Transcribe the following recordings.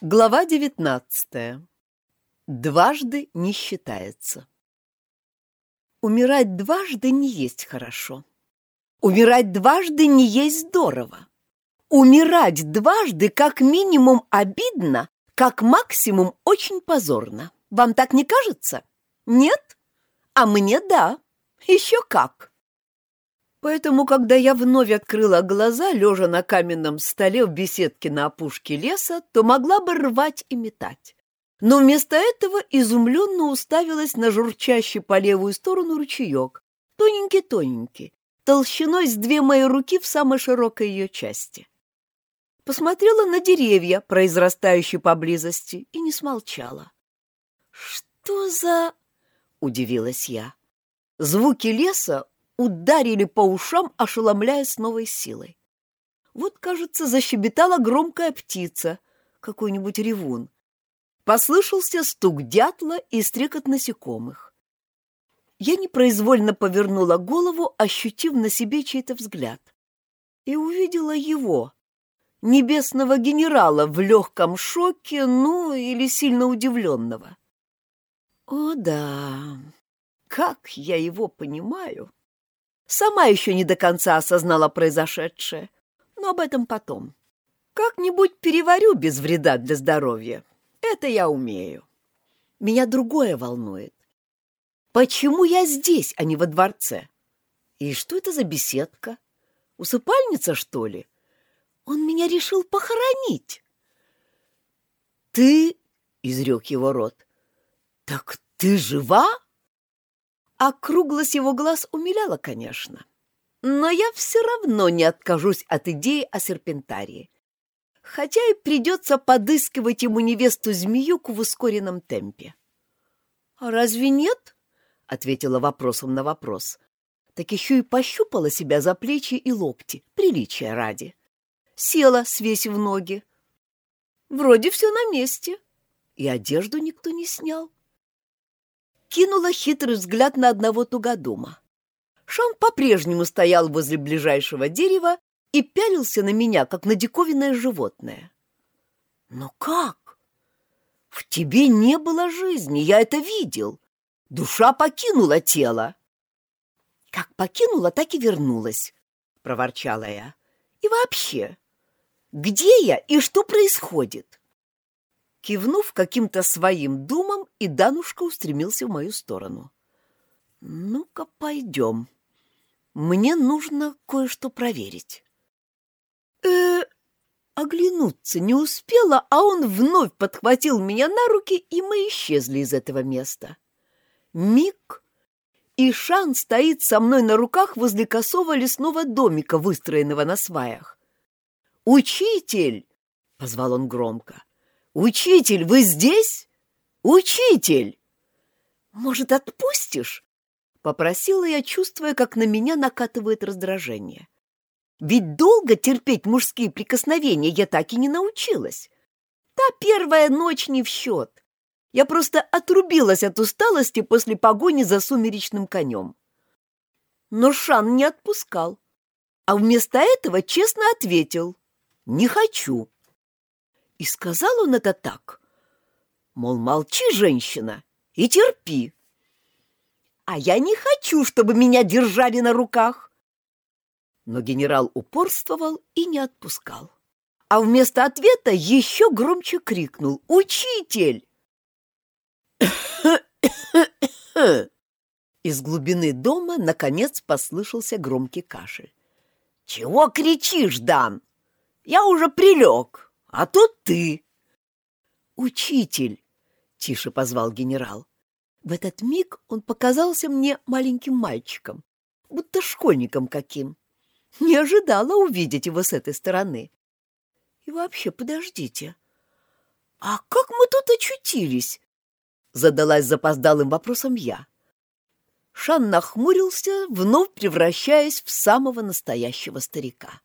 Глава девятнадцатая. Дважды не считается. Умирать дважды не есть хорошо. Умирать дважды не есть здорово. Умирать дважды как минимум обидно, как максимум очень позорно. Вам так не кажется? Нет? А мне да. Еще как. Поэтому, когда я вновь открыла глаза, лежа на каменном столе в беседке на опушке леса, то могла бы рвать и метать. Но вместо этого изумленно уставилась на журчащий по левую сторону ручеек, тоненький-тоненький, толщиной с две мои руки в самой широкой ее части. Посмотрела на деревья, произрастающие поблизости, и не смолчала. «Что за...» — удивилась я. Звуки леса ударили по ушам, ошеломляя с новой силой. Вот, кажется, защебетала громкая птица, какой-нибудь ревун. Послышался стук дятла и стрекот насекомых. Я непроизвольно повернула голову, ощутив на себе чей-то взгляд, и увидела его, небесного генерала в легком шоке, ну, или сильно удивленного. О да, как я его понимаю! Сама еще не до конца осознала произошедшее, но об этом потом. Как-нибудь переварю без вреда для здоровья. Это я умею. Меня другое волнует. Почему я здесь, а не во дворце? И что это за беседка? Усыпальница, что ли? Он меня решил похоронить. Ты, — изрек его рот, — так ты жива? Округлость его глаз умиляла, конечно. Но я все равно не откажусь от идеи о серпентарии. Хотя и придется подыскивать ему невесту-змеюку в ускоренном темпе. «А разве нет?» — ответила вопросом на вопрос. Так еще и пощупала себя за плечи и локти, приличия ради. Села, свесив ноги. Вроде все на месте, и одежду никто не снял кинула хитрый взгляд на одного тугодума. Шон по-прежнему стоял возле ближайшего дерева и пялился на меня, как на диковинное животное. «Но как? В тебе не было жизни, я это видел. Душа покинула тело». «Как покинула, так и вернулась», — проворчала я. «И вообще, где я и что происходит?» Кивнув каким-то своим думам, и Данушка устремился в мою сторону. «Ну-ка, пойдем. Мне нужно кое-что проверить». э Оглянуться не успела, а он вновь подхватил меня на руки, и мы исчезли из этого места. Миг, и Шан стоит со мной на руках возле косого лесного домика, выстроенного на сваях. «Учитель!» — позвал он громко. «Учитель, вы здесь? Учитель!» «Может, отпустишь?» — попросила я, чувствуя, как на меня накатывает раздражение. «Ведь долго терпеть мужские прикосновения я так и не научилась. Та первая ночь не в счет. Я просто отрубилась от усталости после погони за сумеречным конем». Но Шан не отпускал, а вместо этого честно ответил «Не хочу». И сказал он это так, мол, молчи, женщина, и терпи. А я не хочу, чтобы меня держали на руках. Но генерал упорствовал и не отпускал. А вместо ответа еще громче крикнул «Учитель!» Из глубины дома, наконец, послышался громкий кашель. «Чего кричишь, Дан? Я уже прилег!» А тут ты. Учитель, тише позвал генерал. В этот миг он показался мне маленьким мальчиком, будто школьником каким. Не ожидала увидеть его с этой стороны. И вообще, подождите, а как мы тут очутились? Задалась запоздалым вопросом я. Шан нахмурился, вновь превращаясь в самого настоящего старика.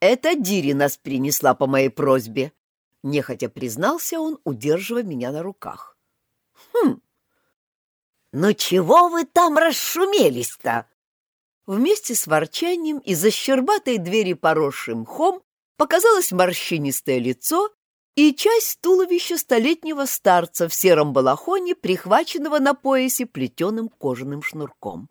«Это Дири нас принесла по моей просьбе», — нехотя признался он, удерживая меня на руках. «Хм, ну чего вы там расшумелись-то?» Вместе с ворчанием из-за щербатой двери, поросшим мхом, показалось морщинистое лицо, и часть туловища столетнего старца в сером балахоне, прихваченного на поясе плетеным кожаным шнурком.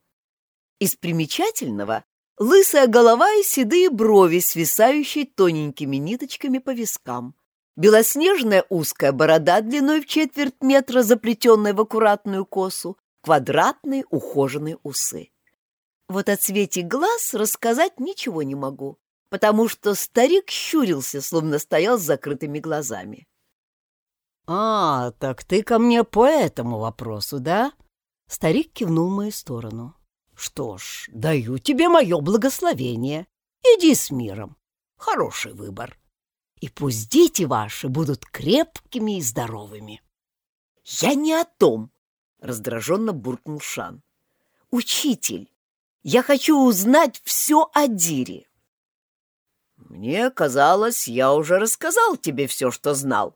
Из примечательного — лысая голова и седые брови, свисающие тоненькими ниточками по вискам, белоснежная узкая борода длиной в четверть метра, заплетенная в аккуратную косу, квадратные ухоженные усы. Вот о цвете глаз рассказать ничего не могу потому что старик щурился, словно стоял с закрытыми глазами. «А, так ты ко мне по этому вопросу, да?» Старик кивнул в мою сторону. «Что ж, даю тебе мое благословение. Иди с миром. Хороший выбор. И пусть дети ваши будут крепкими и здоровыми». «Я не о том!» — раздраженно буркнул Шан. «Учитель, я хочу узнать все о Дире. «Мне казалось, я уже рассказал тебе все, что знал».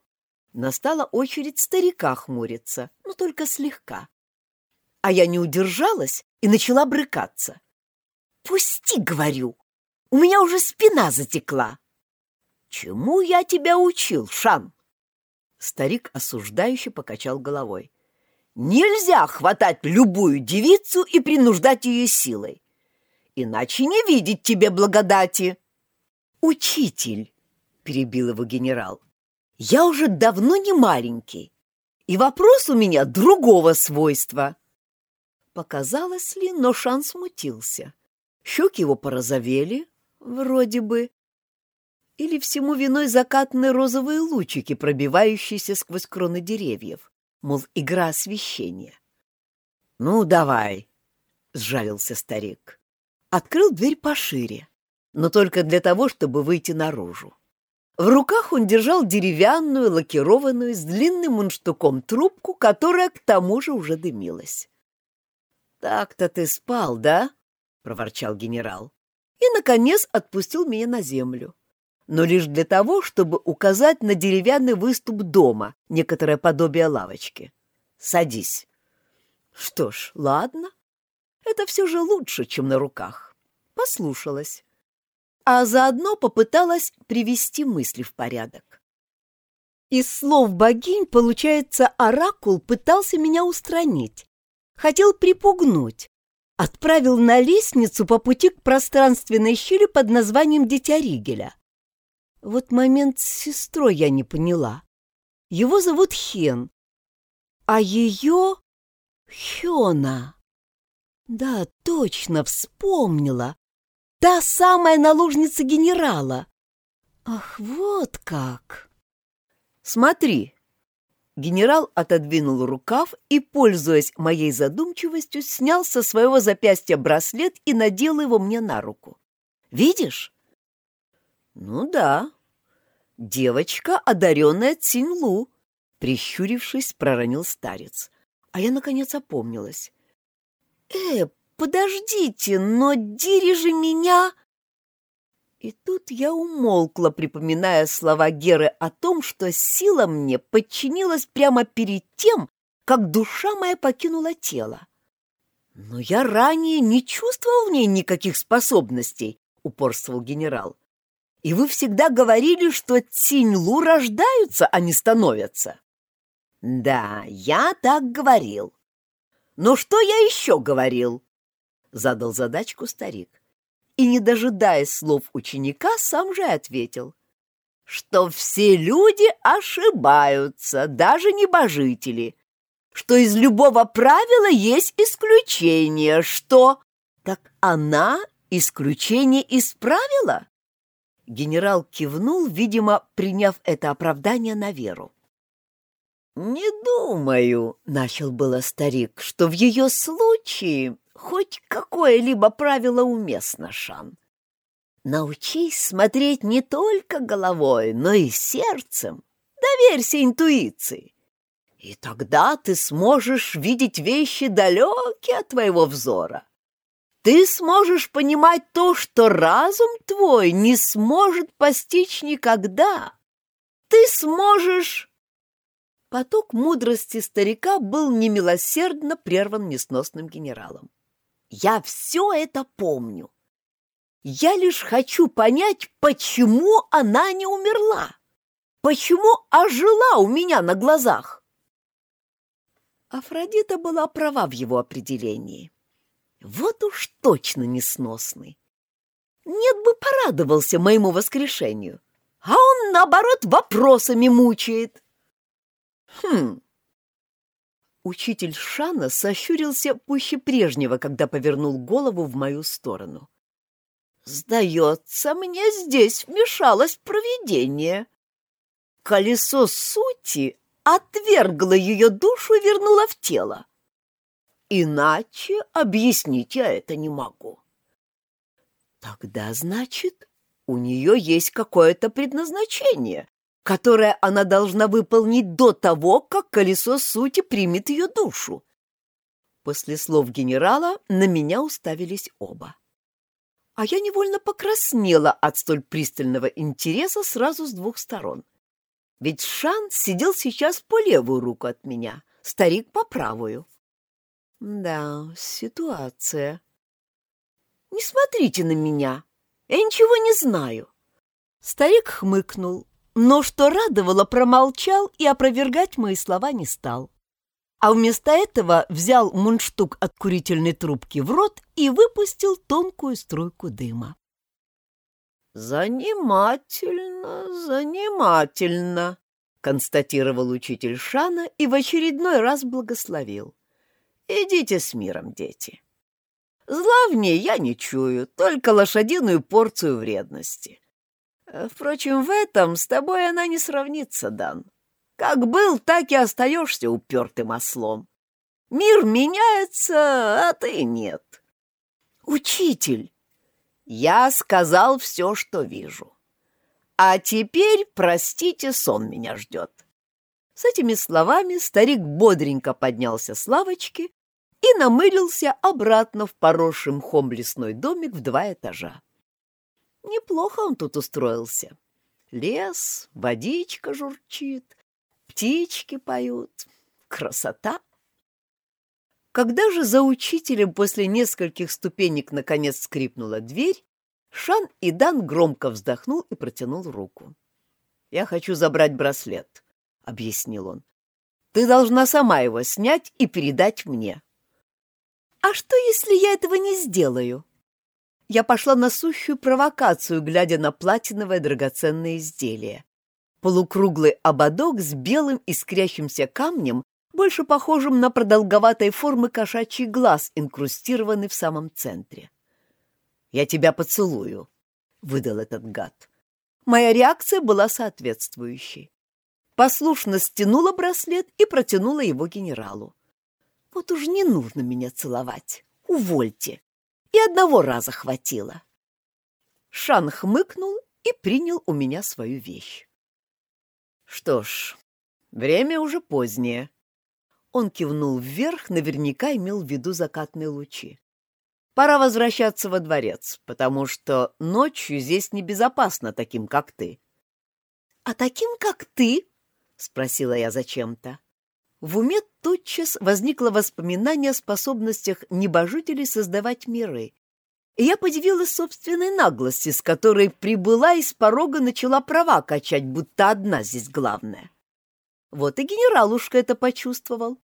Настала очередь старика хмуриться, но только слегка. А я не удержалась и начала брыкаться. «Пусти, — говорю, — у меня уже спина затекла». «Чему я тебя учил, Шан?» Старик осуждающе покачал головой. «Нельзя хватать любую девицу и принуждать ее силой, иначе не видеть тебе благодати». «Учитель!» — перебил его генерал. «Я уже давно не маленький, и вопрос у меня другого свойства». Показалось ли, но шанс смутился. Щеки его порозовели, вроде бы. Или всему виной закатные розовые лучики, пробивающиеся сквозь кроны деревьев, мол, игра освещения. «Ну, давай!» — сжалился старик. Открыл дверь пошире но только для того, чтобы выйти наружу. В руках он держал деревянную, лакированную, с длинным мундштуком трубку, которая к тому же уже дымилась. «Так-то ты спал, да?» — проворчал генерал. И, наконец, отпустил меня на землю. Но лишь для того, чтобы указать на деревянный выступ дома, некоторое подобие лавочки. «Садись». Что ж, ладно. Это все же лучше, чем на руках. Послушалась а заодно попыталась привести мысли в порядок. Из слов богинь, получается, оракул пытался меня устранить, хотел припугнуть, отправил на лестницу по пути к пространственной щели под названием Дитя Ригеля. Вот момент с сестрой я не поняла. Его зовут Хен, а ее — Хена. Да, точно, вспомнила. Та самая наложница генерала. Ах, вот как! Смотри. Генерал отодвинул рукав и, пользуясь моей задумчивостью, снял со своего запястья браслет и надел его мне на руку. Видишь? Ну да. Девочка, одаренная Цинлу, прищурившись, проронил старец. А я, наконец, опомнилась. «Э, подождите, но Дири же меня...» И тут я умолкла, припоминая слова Геры о том, что сила мне подчинилась прямо перед тем, как душа моя покинула тело. «Но я ранее не чувствовал в ней никаких способностей», — упорствовал генерал. «И вы всегда говорили, что Циньлу рождаются, а не становятся». «Да, я так говорил. Но что я еще говорил?» — задал задачку старик. И, не дожидаясь слов ученика, сам же ответил, что все люди ошибаются, даже небожители, что из любого правила есть исключение, что... Так она исключение из правила? Генерал кивнул, видимо, приняв это оправдание на веру. «Не думаю», — начал было старик, — «что в ее случае хоть какое-либо правило уместно, Шан. Научись смотреть не только головой, но и сердцем. Доверься интуиции. И тогда ты сможешь видеть вещи далекие от твоего взора. Ты сможешь понимать то, что разум твой не сможет постичь никогда. Ты сможешь... Поток мудрости старика был немилосердно прерван несносным генералом. Я все это помню. Я лишь хочу понять, почему она не умерла. Почему ожила у меня на глазах? Афродита была права в его определении. Вот уж точно несносный. Нет бы порадовался моему воскрешению, а он, наоборот, вопросами мучает. Хм. Учитель Шана сощурился пуще прежнего, когда повернул голову в мою сторону. Сдается мне, здесь вмешалось провидение. Колесо сути отвергло ее душу и вернуло в тело. Иначе объяснить я это не могу. Тогда, значит, у нее есть какое-то предназначение, которое она должна выполнить до того, как колесо сути примет ее душу. После слов генерала на меня уставились оба. А я невольно покраснела от столь пристального интереса сразу с двух сторон. Ведь Шан сидел сейчас по левую руку от меня, старик по правую. Да, ситуация. Не смотрите на меня, я ничего не знаю. Старик хмыкнул, но что радовало, промолчал и опровергать мои слова не стал. А вместо этого взял мундштук от курительной трубки в рот и выпустил тонкую струйку дыма. «Занимательно, занимательно», — констатировал учитель Шана и в очередной раз благословил. «Идите с миром, дети. Зла в ней я не чую, только лошадиную порцию вредности. Впрочем, в этом с тобой она не сравнится, Дан. Как был, так и остаешься упертым ослом. Мир меняется, а ты нет. Учитель, я сказал все, что вижу. А теперь, простите, сон меня ждет. С этими словами старик бодренько поднялся с лавочки и намылился обратно в поросший мхом лесной домик в два этажа. Неплохо он тут устроился. Лес, водичка журчит, птички поют. Красота! Когда же за учителем после нескольких ступенек наконец скрипнула дверь, Шан и Дан громко вздохнул и протянул руку. «Я хочу забрать браслет», — объяснил он. «Ты должна сама его снять и передать мне». «А что, если я этого не сделаю?» Я пошла на сущую провокацию, глядя на платиновое драгоценное изделие. Полукруглый ободок с белым искрящимся камнем больше похожим на продолговатой формы кошачий глаз, инкрустированный в самом центре. «Я тебя поцелую», — выдал этот гад. Моя реакция была соответствующей. Послушно стянула браслет и протянула его генералу. «Вот уж не нужно меня целовать. Увольте. И одного раза хватило». Шан хмыкнул и принял у меня свою вещь. «Что ж, время уже позднее», он кивнул вверх, наверняка имел в виду закатные лучи. «Пора возвращаться во дворец, потому что ночью здесь небезопасно таким, как ты». «А таким, как ты?» — спросила я зачем-то. В уме тотчас возникло воспоминание о способностях небожителей создавать миры. И я подивилась собственной наглости, с которой прибыла и с порога начала права качать, будто одна здесь главная. Вот и генералушка это почувствовал,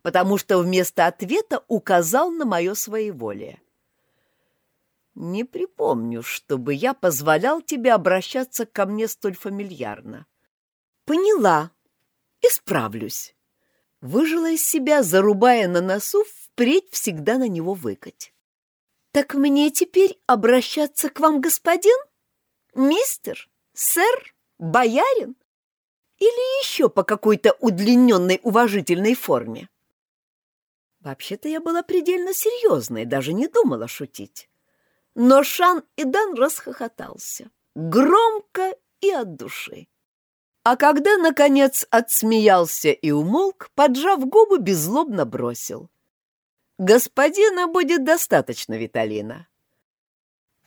потому что вместо ответа указал на мое своеволие. Не припомню, чтобы я позволял тебе обращаться ко мне столь фамильярно. Поняла. Исправлюсь. Выжила из себя, зарубая на носу, впредь всегда на него выкать. Так мне теперь обращаться к вам, господин? Мистер? Сэр? Боярин? или еще по какой-то удлиненной уважительной форме. Вообще-то я была предельно серьезной, даже не думала шутить. Но Шан и Дан расхохотался. Громко и от души. А когда, наконец, отсмеялся и умолк, поджав губы, беззлобно бросил. «Господина будет достаточно, Виталина».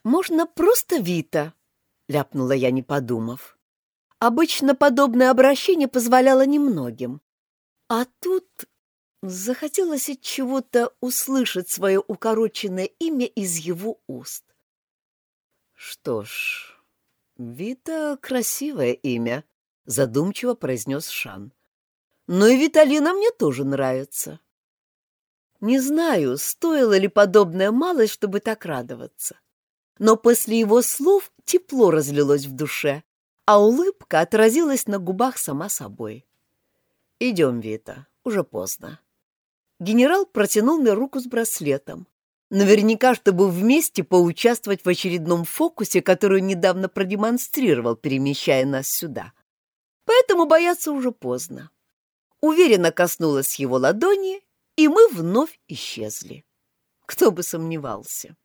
«Можно просто Вита», — ляпнула я, не подумав. Обычно подобное обращение позволяло немногим. А тут захотелось от чего-то услышать свое укороченное имя из его уст. Что ж, Вита — красивое имя, — задумчиво произнес Шан. «Но и Виталина мне тоже нравится». Не знаю, стоило ли подобная малость, чтобы так радоваться. Но после его слов тепло разлилось в душе, а улыбка отразилась на губах сама собой. «Идем, Вита, уже поздно». Генерал протянул мне руку с браслетом. Наверняка, чтобы вместе поучаствовать в очередном фокусе, который недавно продемонстрировал, перемещая нас сюда. Поэтому бояться уже поздно. Уверенно коснулась его ладони, и мы вновь исчезли. Кто бы сомневался.